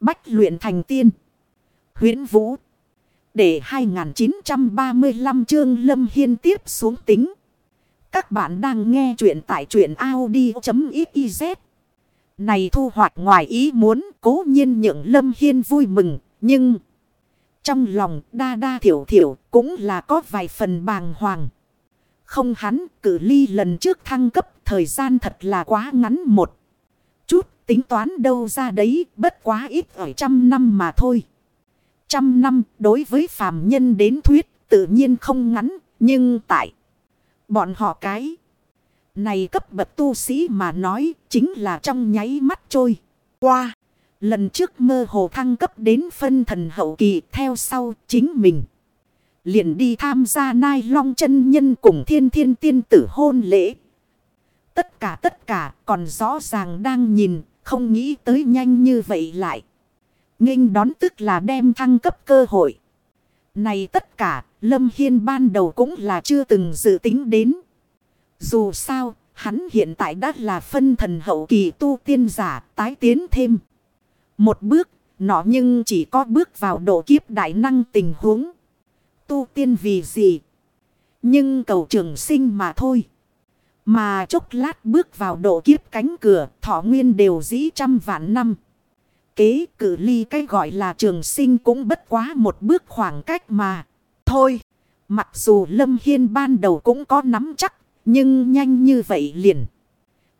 Bách luyện thành tiên. huyễn Vũ. Để 2935 chương Lâm Hiên tiếp xuống tính. Các bạn đang nghe truyện tại truyện Audi.xyz. Này thu hoạch ngoài ý muốn, cố nhiên nhượng Lâm Hiên vui mừng. Nhưng trong lòng đa đa thiểu thiểu cũng là có vài phần bàng hoàng. Không hắn, cử ly lần trước thăng cấp thời gian thật là quá ngắn một tính toán đâu ra đấy bất quá ít ở trăm năm mà thôi. Trăm năm đối với phàm nhân đến thuyết tự nhiên không ngắn nhưng tại bọn họ cái này cấp bậc tu sĩ mà nói chính là trong nháy mắt trôi qua. Lần trước mơ hồ thăng cấp đến phân thần hậu kỳ theo sau chính mình. Liền đi tham gia nai long chân nhân cùng thiên thiên tiên tử hôn lễ. Tất cả tất cả còn rõ ràng đang nhìn, không nghĩ tới nhanh như vậy lại. nghênh đón tức là đem thăng cấp cơ hội. Này tất cả, Lâm Hiên ban đầu cũng là chưa từng dự tính đến. Dù sao, hắn hiện tại đã là phân thần hậu kỳ tu tiên giả tái tiến thêm. Một bước, nọ nhưng chỉ có bước vào độ kiếp đại năng tình huống. Tu tiên vì gì? Nhưng cầu trường sinh mà thôi. Mà chốc lát bước vào độ kiếp cánh cửa, thọ nguyên đều dĩ trăm vạn năm. Kế cử ly cái gọi là trường sinh cũng bất quá một bước khoảng cách mà. Thôi, mặc dù Lâm Hiên ban đầu cũng có nắm chắc, nhưng nhanh như vậy liền.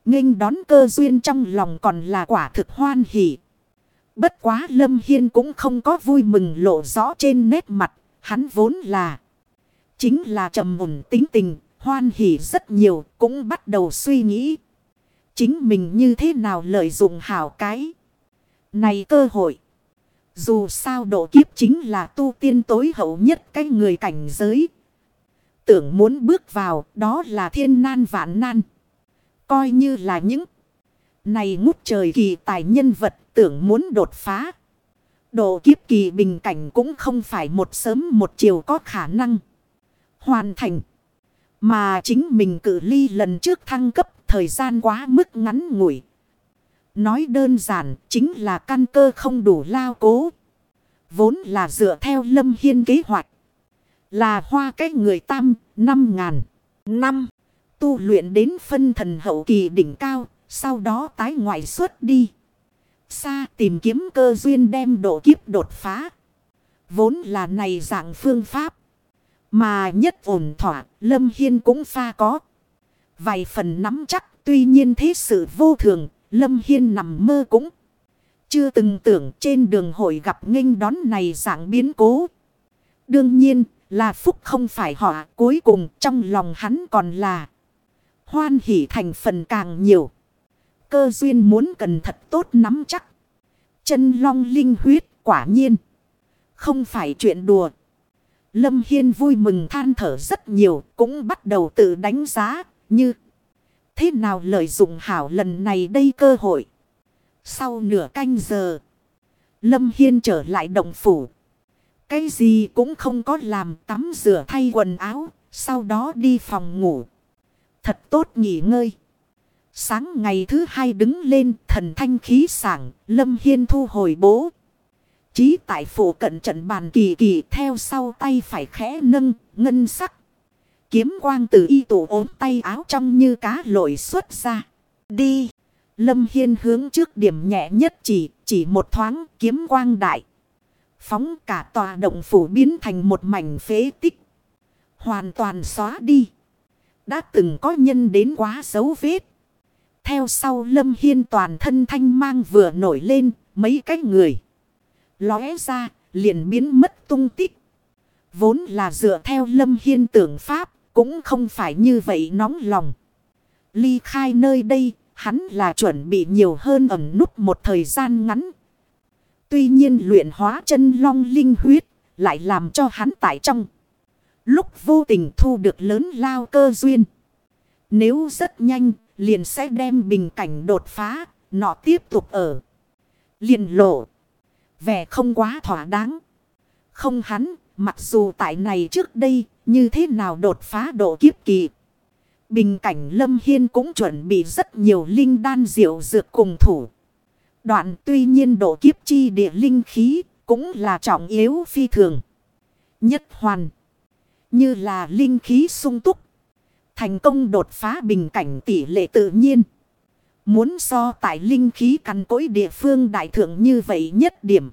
nghênh đón cơ duyên trong lòng còn là quả thực hoan hỷ. Bất quá Lâm Hiên cũng không có vui mừng lộ rõ trên nét mặt, hắn vốn là. Chính là trầm mùn tính tình, hoan hỉ rất nhiều, cũng bắt đầu suy nghĩ. Chính mình như thế nào lợi dụng hảo cái. Này cơ hội. Dù sao độ kiếp chính là tu tiên tối hậu nhất cái người cảnh giới. Tưởng muốn bước vào đó là thiên nan vạn nan. Coi như là những này ngút trời kỳ tài nhân vật tưởng muốn đột phá. Độ kiếp kỳ bình cảnh cũng không phải một sớm một chiều có khả năng hoàn thành. Mà chính mình cử ly lần trước thăng cấp thời gian quá mức ngắn ngủi. Nói đơn giản, chính là căn cơ không đủ lao cố. Vốn là dựa theo lâm hiên kế hoạch. Là hoa cái người tam, năm ngàn, năm. Tu luyện đến phân thần hậu kỳ đỉnh cao. Sau đó tái ngoại xuất đi. Xa tìm kiếm cơ duyên đem độ kiếp đột phá. Vốn là này dạng phương pháp. Mà nhất ổn thỏa, Lâm Hiên cũng pha có. Vài phần nắm chắc, tuy nhiên thế sự vô thường, Lâm Hiên nằm mơ cũng. Chưa từng tưởng trên đường hội gặp nghênh đón này dạng biến cố. Đương nhiên là phúc không phải họ cuối cùng trong lòng hắn còn là. Hoan hỷ thành phần càng nhiều. Cơ duyên muốn cần thật tốt nắm chắc. Chân long linh huyết quả nhiên. Không phải chuyện đùa. Lâm Hiên vui mừng than thở rất nhiều, cũng bắt đầu tự đánh giá, như thế nào lợi dụng hảo lần này đây cơ hội. Sau nửa canh giờ, Lâm Hiên trở lại động phủ. Cái gì cũng không có làm tắm rửa thay quần áo, sau đó đi phòng ngủ. Thật tốt nghỉ ngơi. Sáng ngày thứ hai đứng lên thần thanh khí sảng, Lâm Hiên thu hồi bố. Chí tại phủ cận trận bàn kỳ kỳ theo sau tay phải khẽ nâng, ngân sắc. Kiếm quang từ y tủ ốm tay áo trong như cá lội xuất ra. Đi! Lâm Hiên hướng trước điểm nhẹ nhất chỉ, chỉ một thoáng kiếm quang đại. Phóng cả tòa động phủ biến thành một mảnh phế tích. Hoàn toàn xóa đi. Đã từng có nhân đến quá dấu vết. Theo sau Lâm Hiên toàn thân thanh mang vừa nổi lên mấy cái người lóe ra, liền biến mất tung tích. Vốn là dựa theo lâm hiên tưởng pháp, cũng không phải như vậy nóng lòng. Ly khai nơi đây, hắn là chuẩn bị nhiều hơn ẩn nút một thời gian ngắn. Tuy nhiên luyện hóa chân long linh huyết, lại làm cho hắn tại trong. Lúc vô tình thu được lớn lao cơ duyên. Nếu rất nhanh, liền sẽ đem bình cảnh đột phá, nọ tiếp tục ở. Liền lộ vẻ không quá thỏa đáng. Không hắn, mặc dù tại này trước đây, như thế nào đột phá độ kiếp kỳ. Bình cảnh Lâm Hiên cũng chuẩn bị rất nhiều linh đan diệu dược cùng thủ. Đoạn tuy nhiên độ kiếp chi địa linh khí cũng là trọng yếu phi thường. Nhất hoàn. Như là linh khí sung túc. Thành công đột phá bình cảnh tỷ lệ tự nhiên. Muốn so tại linh khí cằn cối địa phương đại thượng như vậy nhất điểm.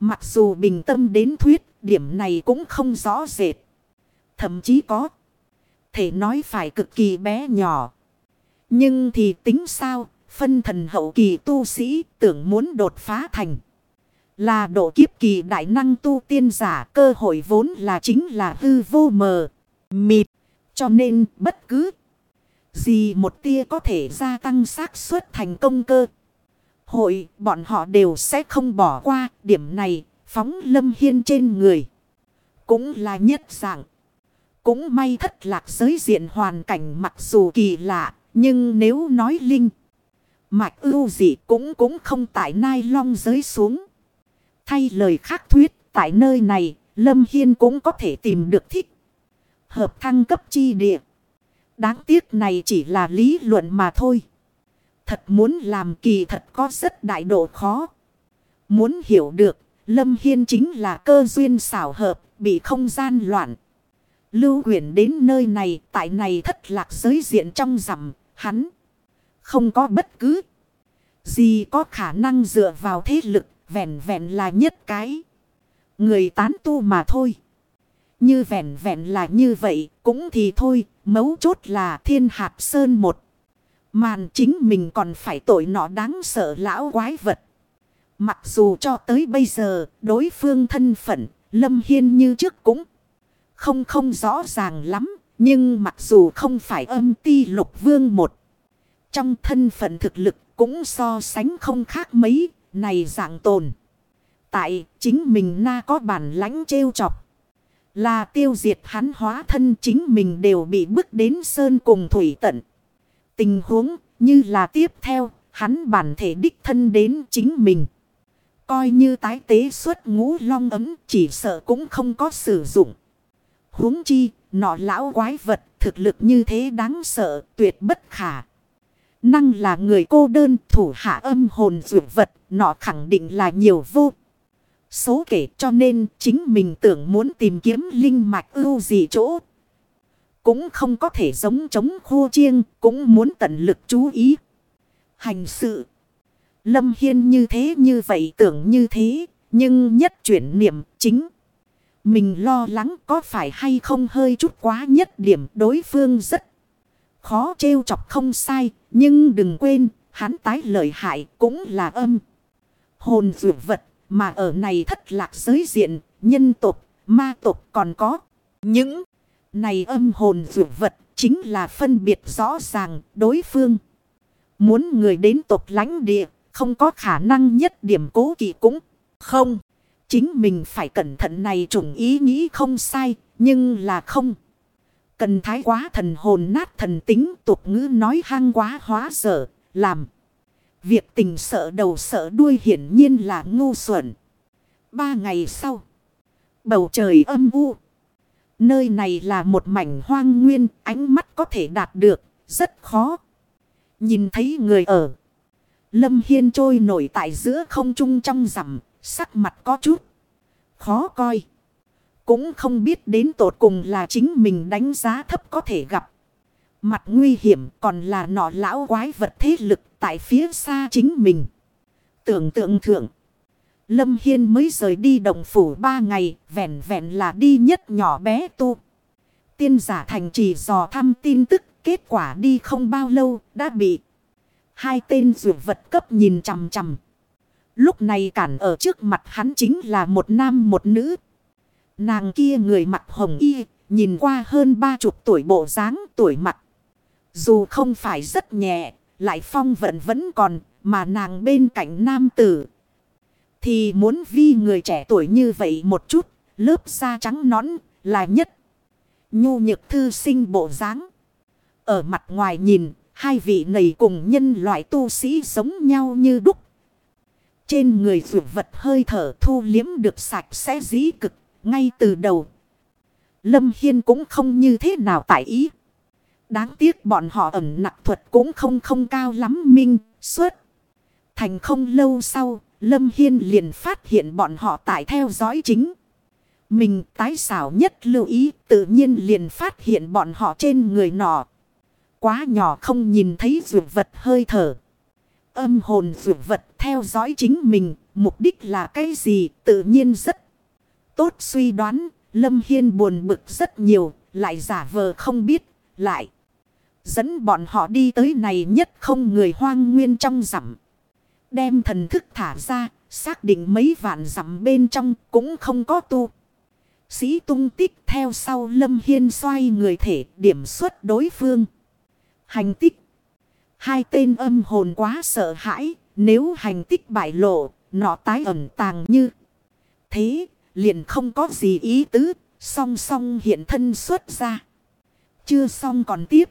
Mặc dù bình tâm đến thuyết, điểm này cũng không rõ rệt. Thậm chí có. Thể nói phải cực kỳ bé nhỏ. Nhưng thì tính sao, phân thần hậu kỳ tu sĩ tưởng muốn đột phá thành. Là độ kiếp kỳ đại năng tu tiên giả cơ hội vốn là chính là hư vô mờ, mịt. Cho nên bất cứ gì một tia có thể gia tăng xác suất thành công cơ. Hội, bọn họ đều sẽ không bỏ qua điểm này, phóng lâm hiên trên người. Cũng là nhất dạng. Cũng may thất lạc giới diện hoàn cảnh mặc dù kỳ lạ, nhưng nếu nói linh. Mạch ưu gì cũng cũng không tại nai long giới xuống. Thay lời khác thuyết, tại nơi này, Lâm Hiên cũng có thể tìm được thích. Hợp thăng cấp chi địa. Đáng tiếc này chỉ là lý luận mà thôi. Thật muốn làm kỳ thật có rất đại độ khó. Muốn hiểu được, Lâm Hiên chính là cơ duyên xảo hợp, bị không gian loạn. Lưu quyển đến nơi này, tại này thất lạc giới diện trong rằm, hắn. Không có bất cứ gì có khả năng dựa vào thế lực, vẹn vẹn là nhất cái. Người tán tu mà thôi. Như vẹn vẹn là như vậy, cũng thì thôi, mấu chốt là thiên hạt sơn một. Màn chính mình còn phải tội nọ đáng sợ lão quái vật. Mặc dù cho tới bây giờ, đối phương thân phận, Lâm Hiên như trước cũng không không rõ ràng lắm. Nhưng mặc dù không phải âm ti lục vương một. Trong thân phận thực lực cũng so sánh không khác mấy, này dạng tồn. Tại chính mình na có bản lãnh trêu chọc. Là tiêu diệt hắn hóa thân chính mình đều bị bước đến sơn cùng thủy tận. Tình huống như là tiếp theo, hắn bản thể đích thân đến chính mình. Coi như tái tế xuất ngũ long ấm chỉ sợ cũng không có sử dụng. huống chi, nọ lão quái vật thực lực như thế đáng sợ tuyệt bất khả. Năng là người cô đơn thủ hạ âm hồn dụ vật, nọ khẳng định là nhiều vô số kể cho nên chính mình tưởng muốn tìm kiếm linh mạch ưu gì chỗ. Cũng không có thể giống chống khô chiêng, cũng muốn tận lực chú ý. Hành sự. Lâm Hiên như thế như vậy tưởng như thế, nhưng nhất chuyển niệm chính. Mình lo lắng có phải hay không hơi chút quá nhất điểm đối phương rất khó trêu chọc không sai, nhưng đừng quên, hắn tái lợi hại cũng là âm. Hồn dụ vật mà ở này thất lạc giới diện, nhân tộc, ma tộc còn có. Những này âm hồn dụ vật chính là phân biệt rõ ràng đối phương. Muốn người đến tộc lãnh địa, không có khả năng nhất điểm cố kỵ cũng không. Chính mình phải cẩn thận này trùng ý nghĩ không sai, nhưng là không. Cần thái quá thần hồn nát thần tính tục ngữ nói hang quá hóa dở, làm. Việc tình sợ đầu sợ đuôi hiển nhiên là ngu xuẩn. Ba ngày sau. Bầu trời âm u. Nơi này là một mảnh hoang nguyên. Ánh mắt có thể đạt được. Rất khó. Nhìn thấy người ở. Lâm Hiên trôi nổi tại giữa không trung trong rằm. Sắc mặt có chút. Khó coi. Cũng không biết đến tột cùng là chính mình đánh giá thấp có thể gặp. Mặt nguy hiểm còn là nọ lão quái vật thế lực tại phía xa chính mình. Tưởng tượng thượng. Lâm Hiên mới rời đi đồng phủ ba ngày, vẹn vẹn là đi nhất nhỏ bé tu. Tiên giả thành trì dò thăm tin tức, kết quả đi không bao lâu, đã bị hai tên rượu vật cấp nhìn chằm chằm. Lúc này cản ở trước mặt hắn chính là một nam một nữ. Nàng kia người mặt hồng y, nhìn qua hơn ba chục tuổi bộ dáng tuổi mặt. Dù không phải rất nhẹ, lại phong vận vẫn còn, mà nàng bên cạnh nam tử. Thì muốn vi người trẻ tuổi như vậy một chút, lớp da trắng nõn là nhất. Nhu nhược thư sinh bộ dáng Ở mặt ngoài nhìn, hai vị này cùng nhân loại tu sĩ giống nhau như đúc. Trên người vượt vật hơi thở thu liếm được sạch sẽ dĩ cực, ngay từ đầu. Lâm Hiên cũng không như thế nào tại ý. Đáng tiếc bọn họ ẩn nặc thuật cũng không không cao lắm minh, suốt. Thành không lâu sau, Lâm Hiên liền phát hiện bọn họ tại theo dõi chính. Mình tái xảo nhất lưu ý tự nhiên liền phát hiện bọn họ trên người nọ. Quá nhỏ không nhìn thấy rượu vật hơi thở. Âm hồn rượu vật theo dõi chính mình, mục đích là cái gì tự nhiên rất tốt suy đoán. Lâm Hiên buồn bực rất nhiều, lại giả vờ không biết, lại. Dẫn bọn họ đi tới này nhất không người hoang nguyên trong rằm. Đem thần thức thả ra, xác định mấy vạn rằm bên trong cũng không có tu. Sĩ tung tích theo sau Lâm Hiên xoay người thể điểm xuất đối phương. Hành tích. Hai tên âm hồn quá sợ hãi. Nếu hành tích bại lộ, nọ tái ẩn tàng như. Thế, liền không có gì ý tứ. Song song hiện thân xuất ra. Chưa xong còn tiếp.